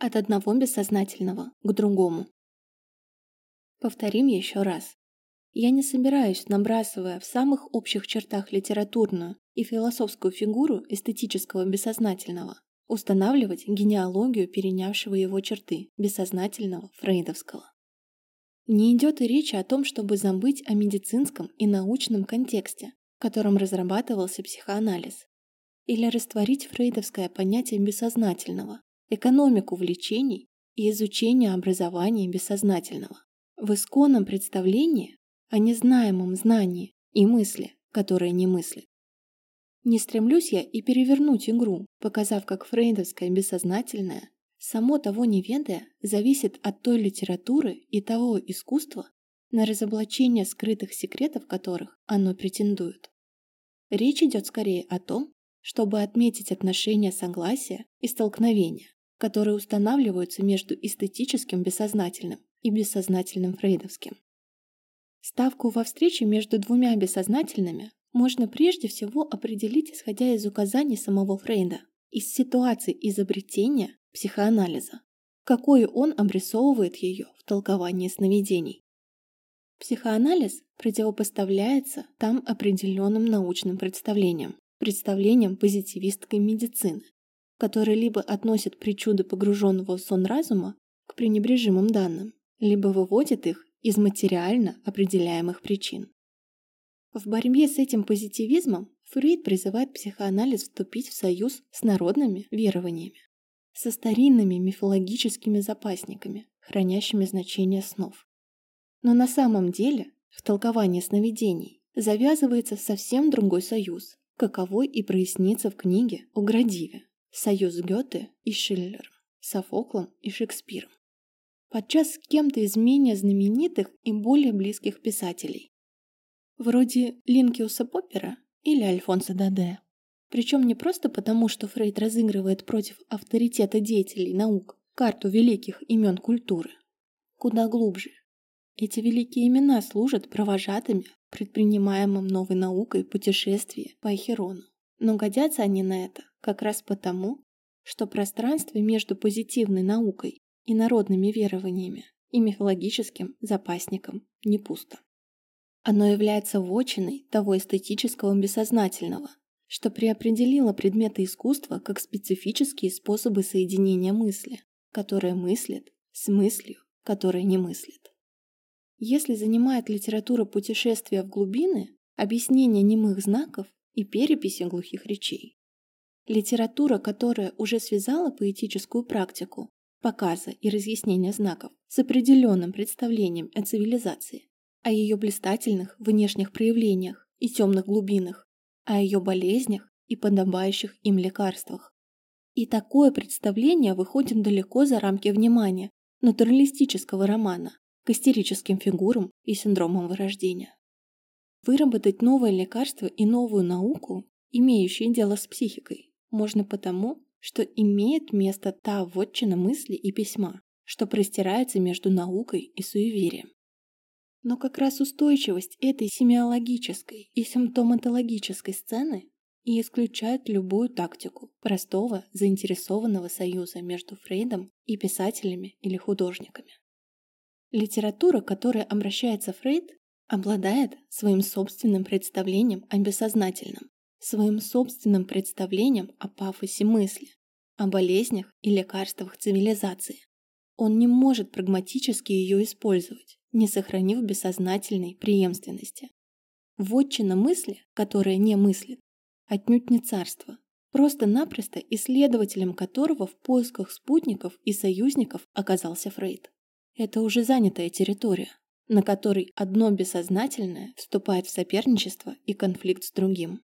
от одного бессознательного к другому. Повторим еще раз. Я не собираюсь, набрасывая в самых общих чертах литературную и философскую фигуру эстетического бессознательного, устанавливать генеалогию перенявшего его черты, бессознательного, фрейдовского. Не идет и речи о том, чтобы забыть о медицинском и научном контексте, в котором разрабатывался психоанализ, или растворить фрейдовское понятие бессознательного, экономику влечений и изучение образования бессознательного. В исконном представлении о незнаемом знании и мысли, которые не мыслят. Не стремлюсь я и перевернуть игру, показав, как фрейдовское бессознательное само того не ведая, зависит от той литературы и того искусства, на разоблачение скрытых секретов которых оно претендует. Речь идет скорее о том, чтобы отметить отношения согласия и столкновения, которые устанавливаются между эстетическим бессознательным и бессознательным фрейдовским. Ставку во встрече между двумя бессознательными можно прежде всего определить, исходя из указаний самого Фрейда, из ситуации изобретения психоанализа, какой он обрисовывает ее в толковании сновидений. Психоанализ противопоставляется там определенным научным представлениям, представлениям позитивистской медицины, которые либо относят причуды погруженного в сон разума к пренебрежимым данным, либо выводят их из материально определяемых причин. В борьбе с этим позитивизмом Фрейд призывает психоанализ вступить в союз с народными верованиями, со старинными мифологическими запасниками, хранящими значение снов. Но на самом деле в толковании сновидений завязывается совсем другой союз, каковой и прояснится в книге о Градиве «Союз Гёте и Шиллером, Софоклом и Шекспиром». Подчас с кем-то из менее знаменитых и более близких писателей. Вроде Линкиуса Поппера или Альфонса Даде. Причем не просто потому, что Фрейд разыгрывает против авторитета деятелей наук карту великих имен культуры. Куда глубже. Эти великие имена служат провожатыми предпринимаемым новой наукой путешествия по Эхерону. Но годятся они на это как раз потому, что пространство между позитивной наукой и народными верованиями и мифологическим запасником не пусто. Оно является вотчиной того эстетического бессознательного, что преопределило предметы искусства как специфические способы соединения мысли, которые мыслят с мыслью, которая не мыслит. Если занимает литература путешествия в глубины, объяснение немых знаков и переписи глухих речей, литература, которая уже связала поэтическую практику, показа и разъяснения знаков с определенным представлением о цивилизации, о ее блистательных внешних проявлениях и темных глубинах, о ее болезнях и подобающих им лекарствах. И такое представление выходит далеко за рамки внимания натуралистического романа к истерическим фигурам и синдромам вырождения. Выработать новое лекарство и новую науку, имеющие дело с психикой, можно потому, что имеет место та вотчина мысли и письма, что простирается между наукой и суеверием. Но как раз устойчивость этой семиологической и симптоматологической сцены и исключает любую тактику простого заинтересованного союза между Фрейдом и писателями или художниками. Литература, к которой обращается Фрейд, обладает своим собственным представлением о бессознательном, своим собственным представлением о пафосе мысли, о болезнях и лекарствах цивилизации. Он не может прагматически ее использовать, не сохранив бессознательной преемственности. Вотчина мысли, которая не мыслит, отнюдь не царство, просто-напросто исследователем которого в поисках спутников и союзников оказался Фрейд. Это уже занятая территория, на которой одно бессознательное вступает в соперничество и конфликт с другим.